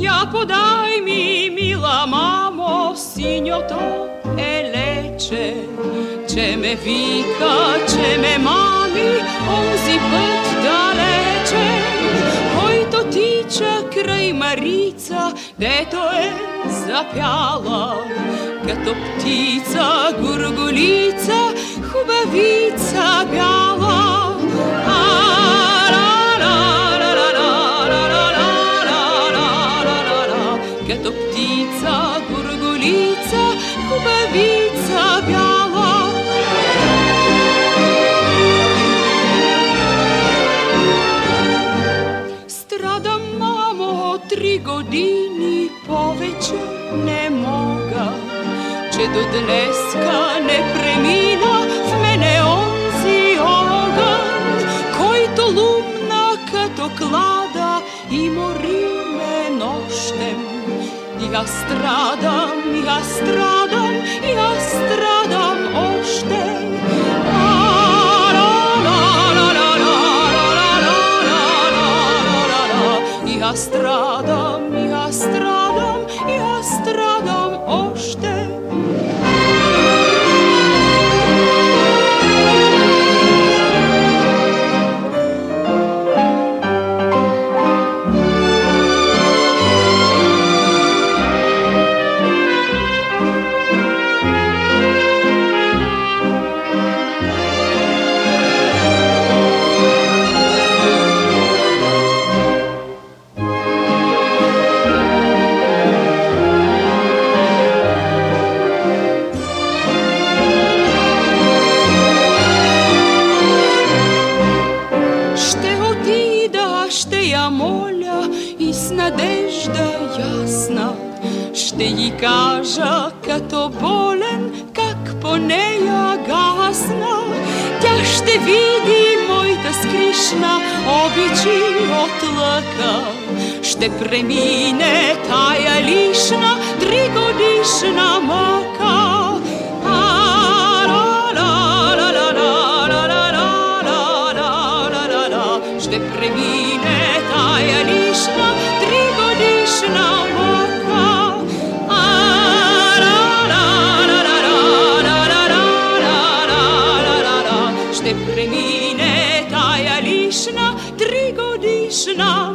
Sinja, podaj mi, mila mamo, sinjoto eleče. Če me vika, če me mami, on zibet daleče. Hoj to tiče, kraj Marica, deto je zapjala. Kato ptica, gurgulica, hubavica bjala. Хубавица бяла. Страдам, мамо, три години повече не мога, че до днеска не премина в мене онзи огън, който лумна като клада и мори ме нощем. Ja stradam, ja stradam, ja stradam ošte. Ja stradam. Я моля и с надежда ясна. Ще й кажа като болен, как по нея гасна. Тя ще види моята скришна обичи от лъка. Ще премине тая лишна тригодишна мъка. Krishna